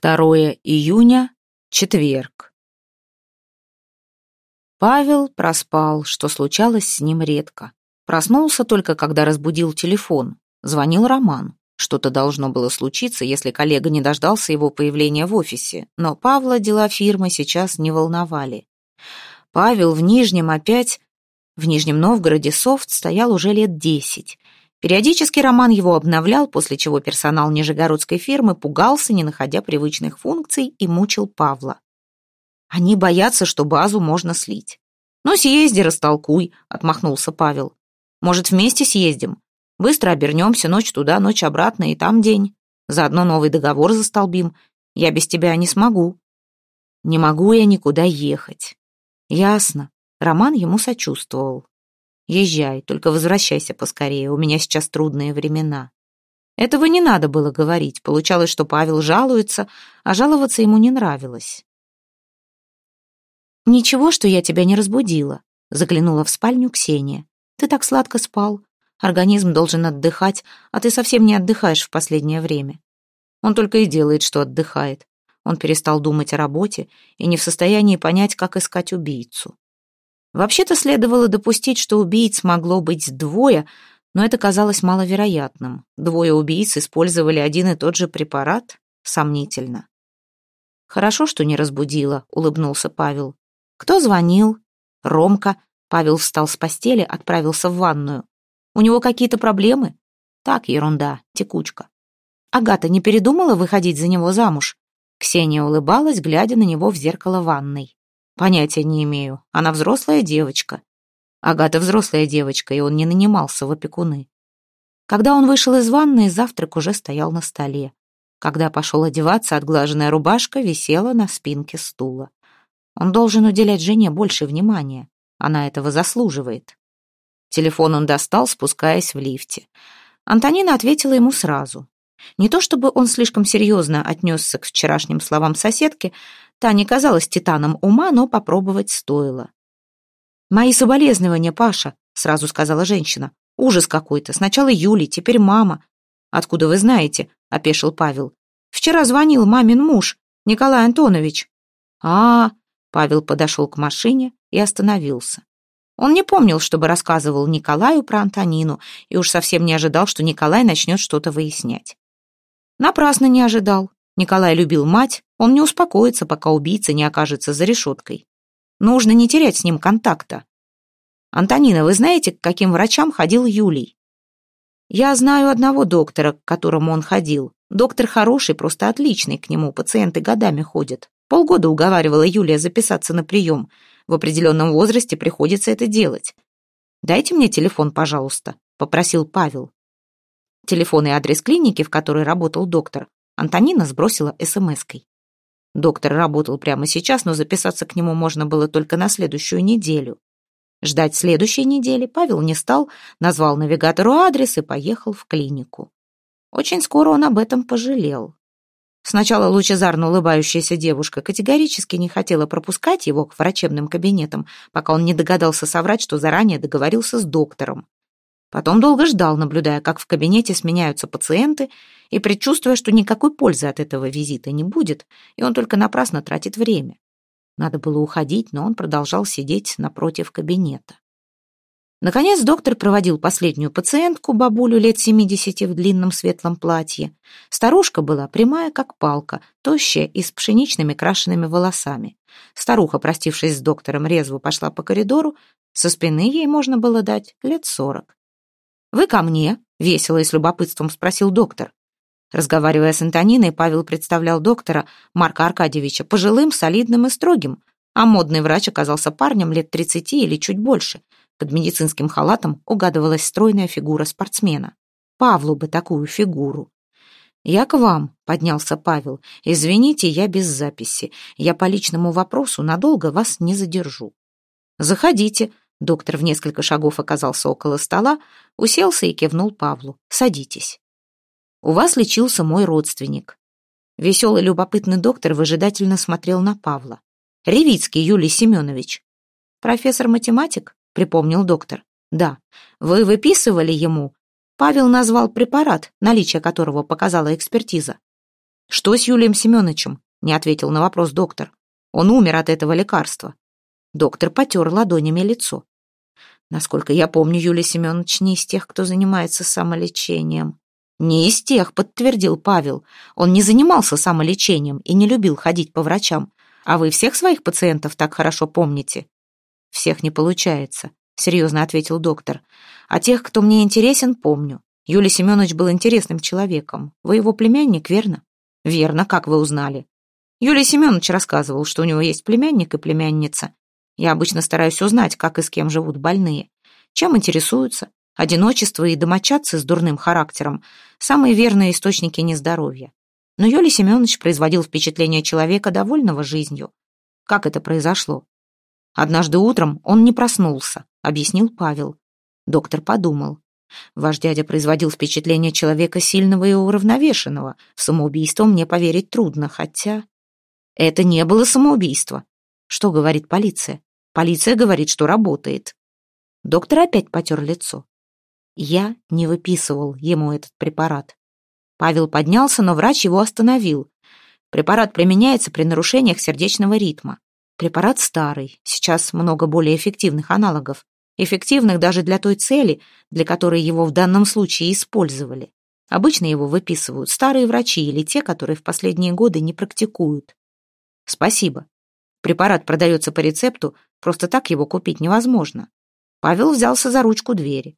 2 июня, четверг. Павел проспал, что случалось с ним редко. Проснулся только, когда разбудил телефон. Звонил Роман. Что-то должно было случиться, если коллега не дождался его появления в офисе. Но Павла дела фирмы сейчас не волновали. Павел в Нижнем опять... В Нижнем Новгороде софт стоял уже лет десять. Периодически Роман его обновлял, после чего персонал нижегородской фирмы пугался, не находя привычных функций, и мучил Павла. Они боятся, что базу можно слить. «Ну, съезди, растолкуй», — отмахнулся Павел. «Может, вместе съездим? Быстро обернемся, ночь туда, ночь обратно, и там день. Заодно новый договор застолбим. Я без тебя не смогу». «Не могу я никуда ехать». «Ясно». Роман ему сочувствовал. Езжай, только возвращайся поскорее, у меня сейчас трудные времена. Этого не надо было говорить. Получалось, что Павел жалуется, а жаловаться ему не нравилось. «Ничего, что я тебя не разбудила», — заглянула в спальню Ксения. «Ты так сладко спал. Организм должен отдыхать, а ты совсем не отдыхаешь в последнее время. Он только и делает, что отдыхает. Он перестал думать о работе и не в состоянии понять, как искать убийцу. Вообще-то следовало допустить, что убийц могло быть двое, но это казалось маловероятным. Двое убийц использовали один и тот же препарат? Сомнительно. «Хорошо, что не разбудила», — улыбнулся Павел. «Кто звонил?» «Ромка». Павел встал с постели, отправился в ванную. «У него какие-то проблемы?» «Так, ерунда, текучка». «Агата не передумала выходить за него замуж?» Ксения улыбалась, глядя на него в зеркало ванной. Понятия не имею. Она взрослая девочка. Агата взрослая девочка, и он не нанимался в опекуны. Когда он вышел из ванной, завтрак уже стоял на столе. Когда пошел одеваться, отглаженная рубашка висела на спинке стула. Он должен уделять жене больше внимания. Она этого заслуживает. Телефон он достал, спускаясь в лифте. Антонина ответила ему сразу. Не то чтобы он слишком серьезно отнесся к вчерашним словам соседки, Та не казалась титаном ума, но попробовать стоило. «Мои соболезнования, Паша», — сразу сказала женщина. «Ужас какой-то. Сначала Юли, теперь мама». «Откуда вы знаете?» — опешил Павел. «Вчера звонил мамин муж, Николай Антонович». «А, -а, -а Павел подошел к машине и остановился. Он не помнил, чтобы рассказывал Николаю про Антонину, и уж совсем не ожидал, что Николай начнет что-то выяснять. Напрасно не ожидал. Николай любил мать, он не успокоится, пока убийца не окажется за решеткой. Нужно не терять с ним контакта. «Антонина, вы знаете, к каким врачам ходил Юлий?» «Я знаю одного доктора, к которому он ходил. Доктор хороший, просто отличный, к нему пациенты годами ходят. Полгода уговаривала Юлия записаться на прием. В определенном возрасте приходится это делать. «Дайте мне телефон, пожалуйста», — попросил Павел. Телефон и адрес клиники, в которой работал доктор, Антонина сбросила смс-кой. Доктор работал прямо сейчас, но записаться к нему можно было только на следующую неделю. Ждать следующей недели Павел не стал, назвал навигатору адрес и поехал в клинику. Очень скоро он об этом пожалел. Сначала лучезарно улыбающаяся девушка категорически не хотела пропускать его к врачебным кабинетам, пока он не догадался соврать, что заранее договорился с доктором. Потом долго ждал, наблюдая, как в кабинете сменяются пациенты, и предчувствуя, что никакой пользы от этого визита не будет, и он только напрасно тратит время. Надо было уходить, но он продолжал сидеть напротив кабинета. Наконец доктор проводил последнюю пациентку, бабулю лет семидесяти в длинном светлом платье. Старушка была прямая, как палка, тощая и с пшеничными крашенными волосами. Старуха, простившись с доктором, резво пошла по коридору. Со спины ей можно было дать лет сорок. «Вы ко мне?» — весело и с любопытством спросил доктор. Разговаривая с Антониной, Павел представлял доктора Марка Аркадьевича пожилым, солидным и строгим, а модный врач оказался парнем лет тридцати или чуть больше. Под медицинским халатом угадывалась стройная фигура спортсмена. Павлу бы такую фигуру. «Я к вам», — поднялся Павел. «Извините, я без записи. Я по личному вопросу надолго вас не задержу». «Заходите», Доктор в несколько шагов оказался около стола, уселся и кивнул Павлу. «Садитесь». «У вас лечился мой родственник». Веселый любопытный доктор выжидательно смотрел на Павла. «Ревицкий Юлий Семенович». «Профессор-математик?» — припомнил доктор. «Да. Вы выписывали ему?» Павел назвал препарат, наличие которого показала экспертиза. «Что с Юлием Семеновичем?» — не ответил на вопрос доктор. «Он умер от этого лекарства». Доктор потер ладонями лицо. Насколько я помню, Юлий Семенович не из тех, кто занимается самолечением. «Не из тех», — подтвердил Павел. «Он не занимался самолечением и не любил ходить по врачам. А вы всех своих пациентов так хорошо помните?» «Всех не получается», — серьезно ответил доктор. «А тех, кто мне интересен, помню. Юлий Семенович был интересным человеком. Вы его племянник, верно?» «Верно, как вы узнали?» Юлий Семенович рассказывал, что у него есть племянник и племянница. Я обычно стараюсь узнать, как и с кем живут больные. Чем интересуются, Одиночество и домочадцы с дурным характером – самые верные источники нездоровья. Но Юлий Семенович производил впечатление человека, довольного жизнью. Как это произошло? Однажды утром он не проснулся, объяснил Павел. Доктор подумал. Ваш дядя производил впечатление человека сильного и уравновешенного. В самоубийство мне поверить трудно, хотя... Это не было самоубийство. Что говорит полиция? Полиция говорит, что работает. Доктор опять потер лицо. Я не выписывал ему этот препарат. Павел поднялся, но врач его остановил. Препарат применяется при нарушениях сердечного ритма. Препарат старый, сейчас много более эффективных аналогов. Эффективных даже для той цели, для которой его в данном случае использовали. Обычно его выписывают старые врачи или те, которые в последние годы не практикуют. Спасибо. Препарат продается по рецепту, просто так его купить невозможно. Павел взялся за ручку двери.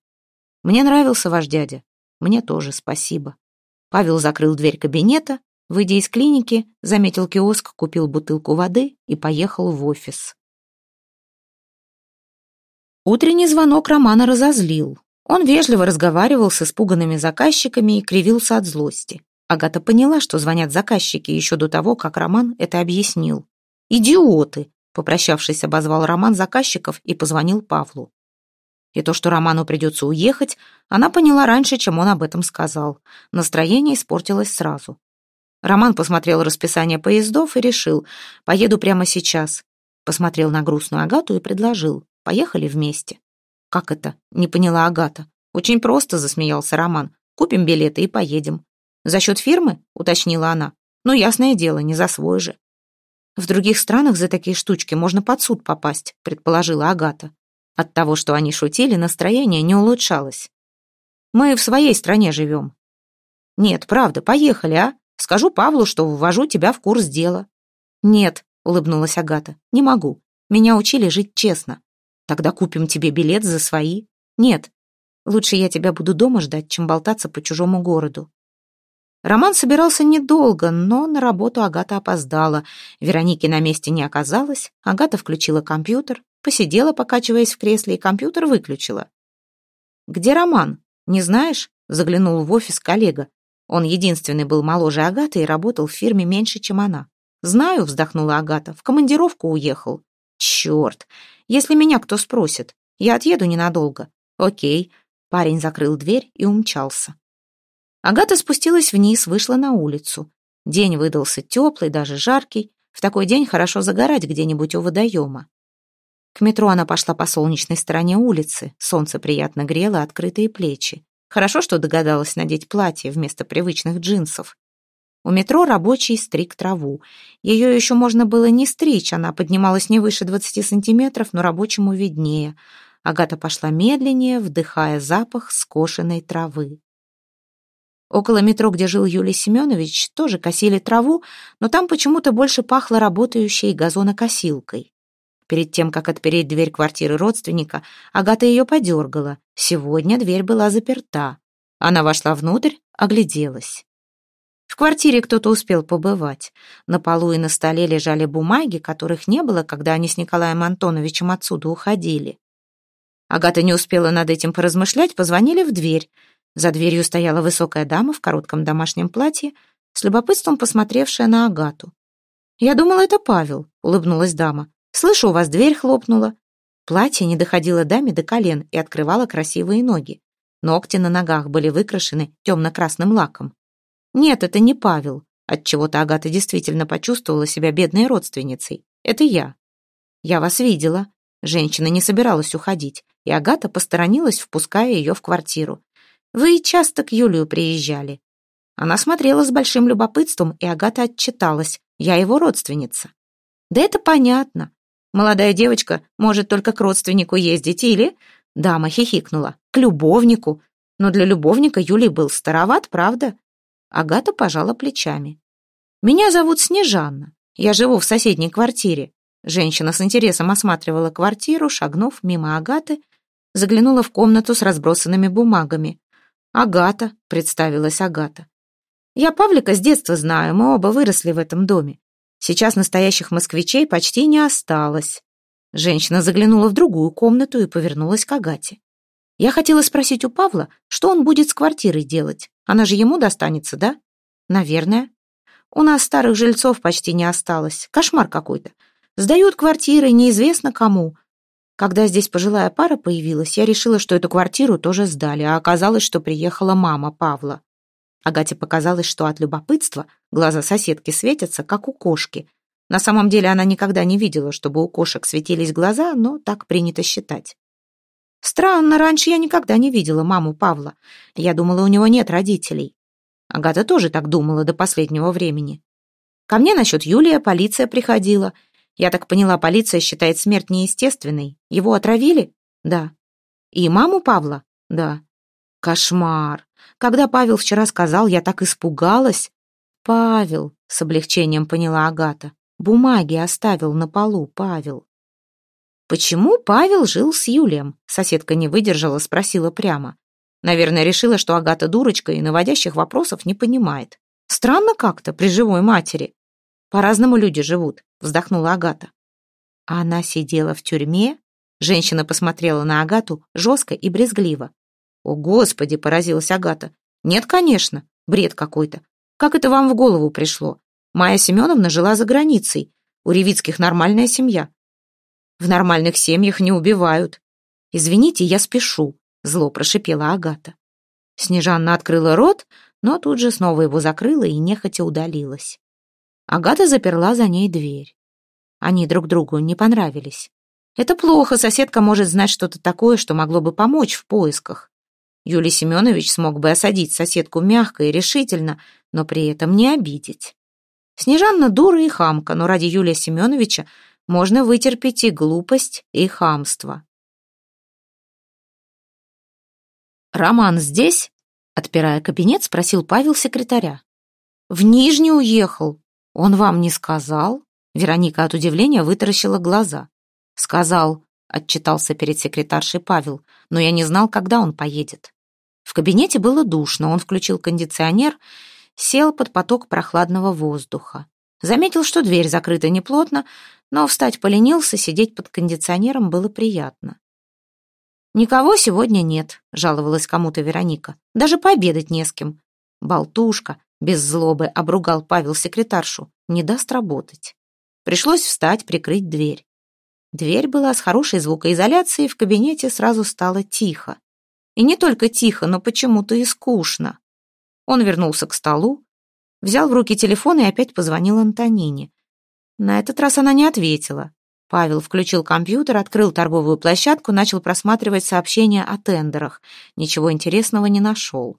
Мне нравился ваш дядя. Мне тоже спасибо. Павел закрыл дверь кабинета, выйдя из клиники, заметил киоск, купил бутылку воды и поехал в офис. Утренний звонок Романа разозлил. Он вежливо разговаривал с испуганными заказчиками и кривился от злости. Агата поняла, что звонят заказчики еще до того, как Роман это объяснил. «Идиоты!» — попрощавшись, обозвал Роман заказчиков и позвонил Павлу. И то, что Роману придется уехать, она поняла раньше, чем он об этом сказал. Настроение испортилось сразу. Роман посмотрел расписание поездов и решил, поеду прямо сейчас. Посмотрел на грустную Агату и предложил, поехали вместе. «Как это?» — не поняла Агата. «Очень просто», — засмеялся Роман. «Купим билеты и поедем». «За счет фирмы?» — уточнила она. «Ну, ясное дело, не за свой же». «В других странах за такие штучки можно под суд попасть», — предположила Агата. От того, что они шутили, настроение не улучшалось. «Мы в своей стране живем». «Нет, правда, поехали, а? Скажу Павлу, что ввожу тебя в курс дела». «Нет», — улыбнулась Агата, — «не могу. Меня учили жить честно. Тогда купим тебе билет за свои». «Нет, лучше я тебя буду дома ждать, чем болтаться по чужому городу». Роман собирался недолго, но на работу Агата опоздала. Вероники на месте не оказалось. Агата включила компьютер, посидела, покачиваясь в кресле, и компьютер выключила. «Где Роман? Не знаешь?» — заглянул в офис коллега. Он единственный был моложе Агаты и работал в фирме меньше, чем она. «Знаю», — вздохнула Агата, — «в командировку уехал». «Черт! Если меня кто спросит, я отъеду ненадолго». «Окей». Парень закрыл дверь и умчался. Агата спустилась вниз, вышла на улицу. День выдался теплый, даже жаркий. В такой день хорошо загорать где-нибудь у водоема. К метро она пошла по солнечной стороне улицы. Солнце приятно грело открытые плечи. Хорошо, что догадалась надеть платье вместо привычных джинсов. У метро рабочий стриг траву. Ее еще можно было не стричь, она поднималась не выше 20 сантиметров, но рабочему виднее. Агата пошла медленнее, вдыхая запах скошенной травы. Около метро, где жил Юлий Семенович, тоже косили траву, но там почему-то больше пахло работающей газонокосилкой. Перед тем, как отпереть дверь квартиры родственника, Агата ее подергала. Сегодня дверь была заперта. Она вошла внутрь, огляделась. В квартире кто-то успел побывать. На полу и на столе лежали бумаги, которых не было, когда они с Николаем Антоновичем отсюда уходили. Агата не успела над этим поразмышлять, позвонили в дверь. За дверью стояла высокая дама в коротком домашнем платье, с любопытством посмотревшая на Агату. «Я думала, это Павел», — улыбнулась дама. Слышу, у вас дверь хлопнула. Платье не доходило даме до колен и открывало красивые ноги. Ногти на ногах были выкрашены темно-красным лаком. Нет, это не Павел. Отчего-то Агата действительно почувствовала себя бедной родственницей. Это я. Я вас видела. Женщина не собиралась уходить, и Агата посторонилась, впуская ее в квартиру. Вы часто к Юлию приезжали. Она смотрела с большим любопытством, и Агата отчиталась. Я его родственница. Да это понятно. Молодая девочка может только к родственнику ездить или... Дама хихикнула. К любовнику. Но для любовника Юлий был староват, правда? Агата пожала плечами. «Меня зовут Снежанна. Я живу в соседней квартире». Женщина с интересом осматривала квартиру, шагнув мимо Агаты, заглянула в комнату с разбросанными бумагами. «Агата», — представилась Агата. «Я Павлика с детства знаю, мы оба выросли в этом доме. Сейчас настоящих москвичей почти не осталось». Женщина заглянула в другую комнату и повернулась к Агате. «Я хотела спросить у Павла, что он будет с квартирой делать. Она же ему достанется, да?» «Наверное. У нас старых жильцов почти не осталось. Кошмар какой-то. Сдают квартиры неизвестно кому. Когда здесь пожилая пара появилась, я решила, что эту квартиру тоже сдали, а оказалось, что приехала мама Павла. Агате показалось, что от любопытства глаза соседки светятся, как у кошки. На самом деле она никогда не видела, чтобы у кошек светились глаза, но так принято считать. Странно, раньше я никогда не видела маму Павла. Я думала, у него нет родителей. Агата тоже так думала до последнего времени. Ко мне насчет Юлия полиция приходила — я так поняла, полиция считает смерть неестественной. Его отравили? Да. И маму Павла? Да. Кошмар. Когда Павел вчера сказал, я так испугалась. Павел, с облегчением поняла Агата. Бумаги оставил на полу Павел. Почему Павел жил с Юлием? Соседка не выдержала, спросила прямо. Наверное, решила, что Агата дурочка и наводящих вопросов не понимает. Странно как-то при живой матери. По-разному люди живут, вздохнула Агата. Она сидела в тюрьме? Женщина посмотрела на Агату жестко и брезгливо. «О, Господи!» — поразилась Агата. «Нет, конечно. Бред какой-то. Как это вам в голову пришло? Майя Семеновна жила за границей. У Ревицких нормальная семья. В нормальных семьях не убивают. Извините, я спешу», — зло прошипела Агата. Снежанна открыла рот, но тут же снова его закрыла и нехотя удалилась. Агата заперла за ней дверь. Они друг другу не понравились. Это плохо, соседка может знать что-то такое, что могло бы помочь в поисках. Юлий Семенович смог бы осадить соседку мягко и решительно, но при этом не обидеть. Снежанна дура и хамка, но ради Юлия Семеновича можно вытерпеть и глупость, и хамство. «Роман здесь?» — отпирая кабинет, спросил Павел секретаря. «В Нижний уехал», «Он вам не сказал?» Вероника от удивления вытаращила глаза. «Сказал», — отчитался перед секретаршей Павел, «но я не знал, когда он поедет». В кабинете было душно, он включил кондиционер, сел под поток прохладного воздуха. Заметил, что дверь закрыта неплотно, но встать поленился, сидеть под кондиционером было приятно. «Никого сегодня нет», — жаловалась кому-то Вероника. «Даже пообедать не с кем. Болтушка, без злобы обругал Павел секретаршу. Не даст работать. Пришлось встать, прикрыть дверь. Дверь была с хорошей звукоизоляцией, в кабинете сразу стало тихо. И не только тихо, но почему-то и скучно. Он вернулся к столу, взял в руки телефон и опять позвонил Антонине. На этот раз она не ответила. Павел включил компьютер, открыл торговую площадку, начал просматривать сообщения о тендерах. Ничего интересного не нашел.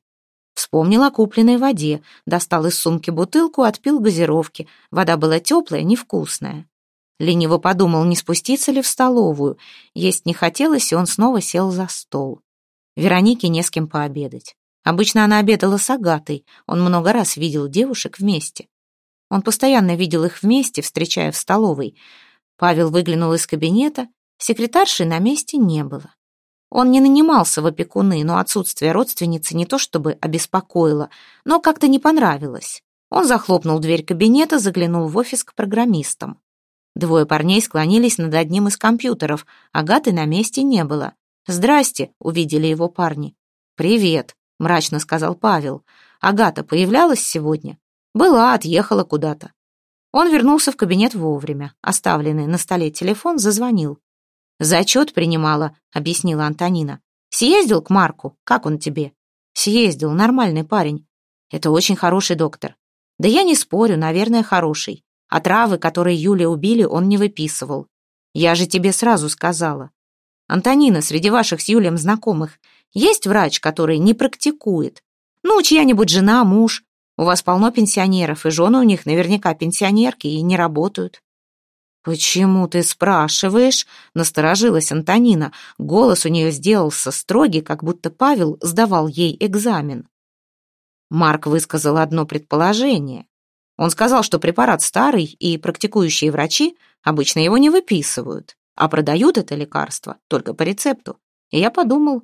Вспомнил о купленной воде, достал из сумки бутылку, отпил газировки. Вода была теплая, невкусная. Лениво подумал, не спуститься ли в столовую. Есть не хотелось, и он снова сел за стол. Веронике не с кем пообедать. Обычно она обедала с Агатой, он много раз видел девушек вместе. Он постоянно видел их вместе, встречая в столовой. Павел выглянул из кабинета, секретарши на месте не было. Он не нанимался в опекуны, но отсутствие родственницы не то чтобы обеспокоило, но как-то не понравилось. Он захлопнул дверь кабинета, заглянул в офис к программистам. Двое парней склонились над одним из компьютеров, Агаты на месте не было. «Здрасте», — увидели его парни. «Привет», — мрачно сказал Павел. «Агата появлялась сегодня?» «Была, отъехала куда-то». Он вернулся в кабинет вовремя. Оставленный на столе телефон зазвонил. «Зачет принимала», — объяснила Антонина. «Съездил к Марку? Как он тебе?» «Съездил, нормальный парень. Это очень хороший доктор». «Да я не спорю, наверное, хороший. А травы, которые Юля убили, он не выписывал. Я же тебе сразу сказала. Антонина, среди ваших с Юлем знакомых есть врач, который не практикует? Ну, чья-нибудь жена, муж. У вас полно пенсионеров, и жены у них наверняка пенсионерки и не работают». «Почему ты спрашиваешь?» — насторожилась Антонина. Голос у нее сделался строгий, как будто Павел сдавал ей экзамен. Марк высказал одно предположение. Он сказал, что препарат старый, и практикующие врачи обычно его не выписывают, а продают это лекарство только по рецепту. И я подумал,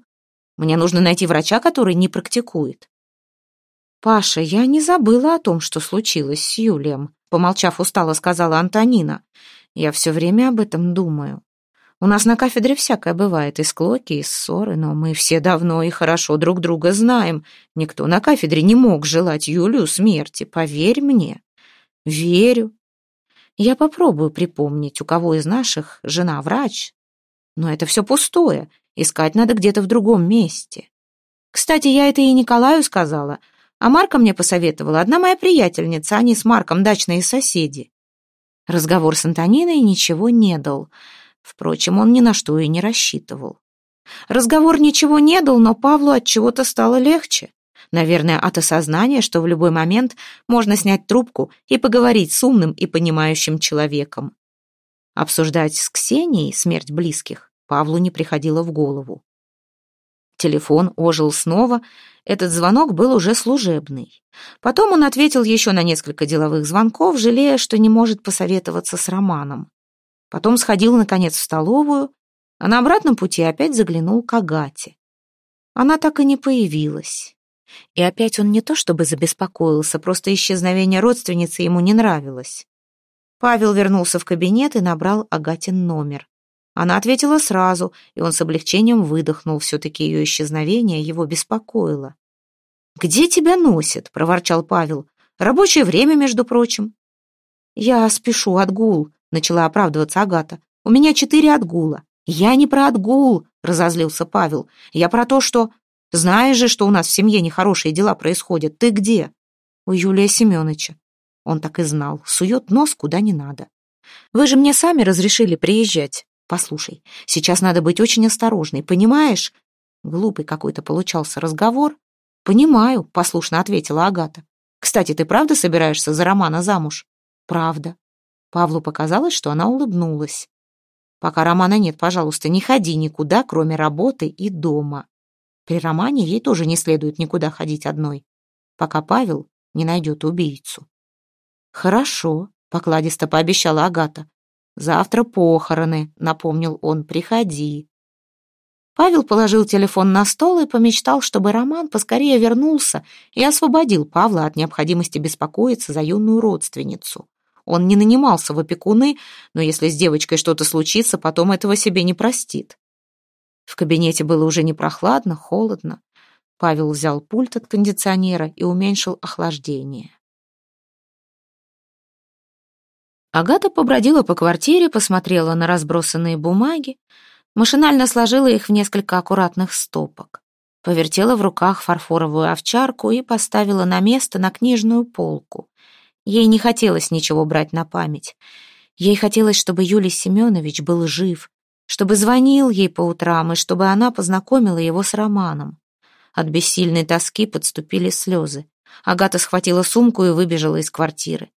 мне нужно найти врача, который не практикует. «Паша, я не забыла о том, что случилось с Юлием», помолчав устало сказала Антонина. Я все время об этом думаю. У нас на кафедре всякое бывает, и склоки, и ссоры, но мы все давно и хорошо друг друга знаем. Никто на кафедре не мог желать Юлию смерти, поверь мне. Верю. Я попробую припомнить, у кого из наших жена врач. Но это все пустое, искать надо где-то в другом месте. Кстати, я это и Николаю сказала, а Марка мне посоветовала одна моя приятельница, они с Марком дачные соседи. Разговор с Антониной ничего не дал. Впрочем, он ни на что и не рассчитывал. Разговор ничего не дал, но Павлу от чего-то стало легче. Наверное, от осознания, что в любой момент можно снять трубку и поговорить с умным и понимающим человеком. Обсуждать с Ксенией смерть близких Павлу не приходило в голову. Телефон ожил снова, этот звонок был уже служебный. Потом он ответил еще на несколько деловых звонков, жалея, что не может посоветоваться с Романом. Потом сходил, наконец, в столовую, а на обратном пути опять заглянул к Агате. Она так и не появилась. И опять он не то чтобы забеспокоился, просто исчезновение родственницы ему не нравилось. Павел вернулся в кабинет и набрал Агатин номер. Она ответила сразу, и он с облегчением выдохнул. Все-таки ее исчезновение его беспокоило. «Где тебя носит?» — проворчал Павел. «Рабочее время, между прочим». «Я спешу, отгул», — начала оправдываться Агата. «У меня четыре отгула». «Я не про отгул», — разозлился Павел. «Я про то, что... Знаешь же, что у нас в семье нехорошие дела происходят. Ты где?» «У Юлия Семеновича». Он так и знал. Сует нос куда не надо. «Вы же мне сами разрешили приезжать». Послушай, сейчас надо быть очень осторожной, понимаешь? Глупый какой-то получался разговор. Понимаю, послушно ответила Агата. Кстати, ты правда собираешься за Романа замуж? Правда. Павлу показалось, что она улыбнулась. Пока Романа нет, пожалуйста, не ходи никуда, кроме работы и дома. При Романе ей тоже не следует никуда ходить одной, пока Павел не найдет убийцу. Хорошо, покладисто пообещала Агата. «Завтра похороны», — напомнил он, — «приходи». Павел положил телефон на стол и помечтал, чтобы Роман поскорее вернулся и освободил Павла от необходимости беспокоиться за юную родственницу. Он не нанимался в опекуны, но если с девочкой что-то случится, потом этого себе не простит. В кабинете было уже не прохладно, холодно. Павел взял пульт от кондиционера и уменьшил охлаждение. Агата побродила по квартире, посмотрела на разбросанные бумаги, машинально сложила их в несколько аккуратных стопок, повертела в руках фарфоровую овчарку и поставила на место на книжную полку. Ей не хотелось ничего брать на память. Ей хотелось, чтобы Юлий Семенович был жив, чтобы звонил ей по утрам и чтобы она познакомила его с Романом. От бессильной тоски подступили слезы. Агата схватила сумку и выбежала из квартиры.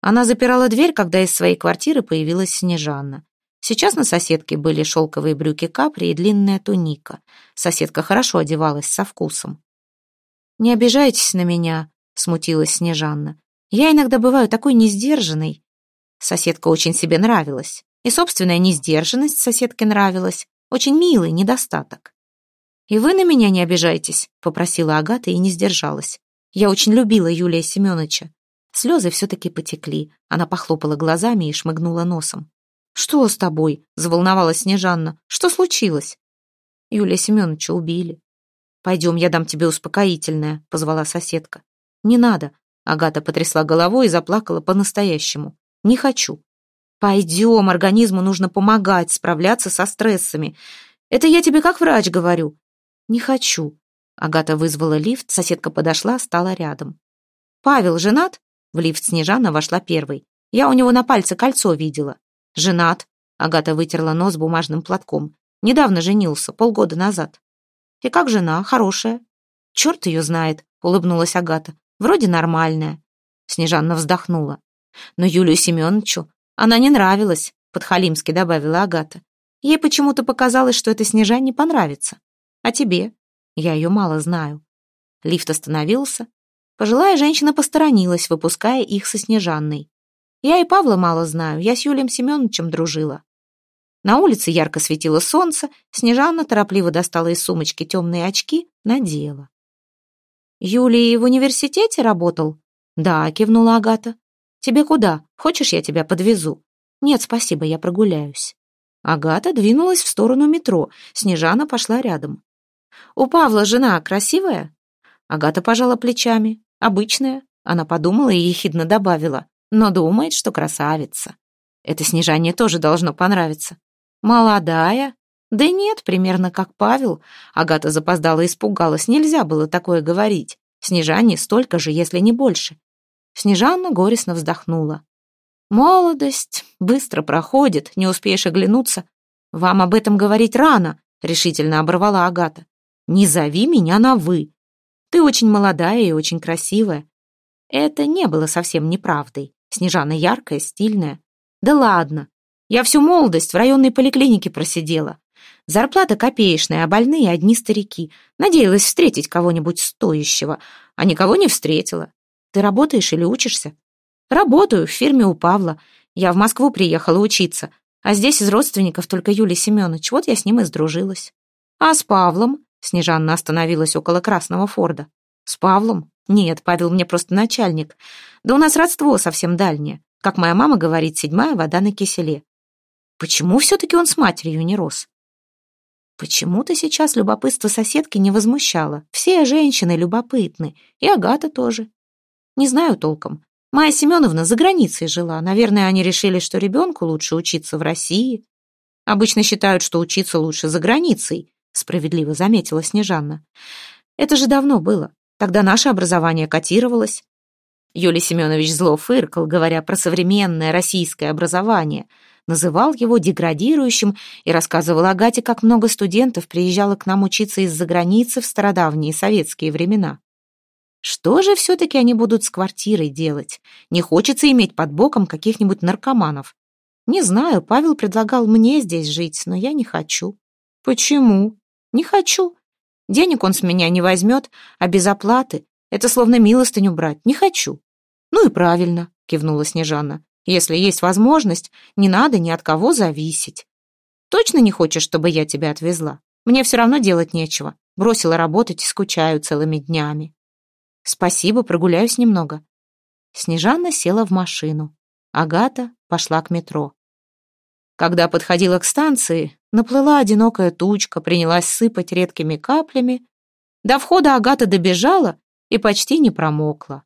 Она запирала дверь, когда из своей квартиры появилась Снежанна. Сейчас на соседке были шелковые брюки капри и длинная туника. Соседка хорошо одевалась со вкусом. «Не обижайтесь на меня», — смутилась Снежанна. «Я иногда бываю такой несдержанной». Соседка очень себе нравилась. И собственная несдержанность соседке нравилась. Очень милый недостаток. «И вы на меня не обижайтесь», — попросила Агата и не сдержалась. «Я очень любила Юлия Семеновича. Слезы все-таки потекли. Она похлопала глазами и шмыгнула носом. «Что с тобой?» — заволновалась Снежанна. «Что случилось?» «Юлия Семеновича убили». «Пойдем, я дам тебе успокоительное», — позвала соседка. «Не надо». Агата потрясла головой и заплакала по-настоящему. «Не хочу». «Пойдем, организму нужно помогать, справляться со стрессами. Это я тебе как врач говорю». «Не хочу». Агата вызвала лифт, соседка подошла, стала рядом. «Павел женат?» В лифт Снежана вошла первой. Я у него на пальце кольцо видела. Женат. Агата вытерла нос бумажным платком. Недавно женился, полгода назад. И как жена, хорошая. Черт ее знает, улыбнулась Агата. Вроде нормальная. Снежанна вздохнула. Но Юлию Семеновичу она не нравилась, подхалимски добавила Агата. Ей почему-то показалось, что это Снежане понравится. А тебе? Я ее мало знаю. Лифт остановился. Пожилая женщина посторонилась, выпуская их со Снежанной. Я и Павла мало знаю, я с Юлием Семеновичем дружила. На улице ярко светило солнце, Снежанна торопливо достала из сумочки темные очки, надела. «Юлий в университете работал?» «Да», — кивнула Агата. «Тебе куда? Хочешь, я тебя подвезу?» «Нет, спасибо, я прогуляюсь». Агата двинулась в сторону метро, Снежана пошла рядом. «У Павла жена красивая?» Агата пожала плечами. «Обычная». Она подумала и ехидно добавила. «Но думает, что красавица». Это Снежане тоже должно понравиться. «Молодая?» «Да нет, примерно как Павел». Агата запоздала и испугалась. Нельзя было такое говорить. Снежане столько же, если не больше. Снежанна горестно вздохнула. «Молодость быстро проходит, не успеешь оглянуться. Вам об этом говорить рано», — решительно оборвала Агата. «Не зови меня на «вы». Ты очень молодая и очень красивая». Это не было совсем неправдой. Снежана яркая, стильная. «Да ладно, я всю молодость в районной поликлинике просидела. Зарплата копеечная, а больные одни старики. Надеялась встретить кого-нибудь стоящего, а никого не встретила. Ты работаешь или учишься? Работаю в фирме у Павла. Я в Москву приехала учиться, а здесь из родственников только Юлия Семенович. Вот я с ним и сдружилась. А с Павлом? Снежанна остановилась около красного Форда. С Павлом? Нет, Павел мне просто начальник. Да у нас родство совсем дальнее. Как моя мама говорит, седьмая вода на киселе. Почему все-таки он с матерью не рос? Почему-то сейчас любопытство соседки не возмущало. Все женщины любопытны, и Агата тоже. Не знаю толком. Майя Семеновна за границей жила. Наверное, они решили, что ребенку лучше учиться в России. Обычно считают, что учиться лучше за границей, справедливо заметила Снежанна. Это же давно было. Тогда наше образование котировалось. Юлий Семенович зло фыркал, говоря про современное российское образование – называл его деградирующим и рассказывал Агате, как много студентов приезжало к нам учиться из-за границы в стародавние советские времена. Что же все-таки они будут с квартирой делать? Не хочется иметь под боком каких-нибудь наркоманов. Не знаю, Павел предлагал мне здесь жить, но я не хочу. Почему? Не хочу. Денег он с меня не возьмет, а без оплаты — это словно милостыню брать. Не хочу. Ну и правильно, кивнула Снежана. Если есть возможность, не надо ни от кого зависеть. Точно не хочешь, чтобы я тебя отвезла? Мне все равно делать нечего. Бросила работать и скучаю целыми днями. Спасибо, прогуляюсь немного. Снежана села в машину. Агата пошла к метро. Когда подходила к станции, наплыла одинокая тучка, принялась сыпать редкими каплями. До входа Агата добежала и почти не промокла.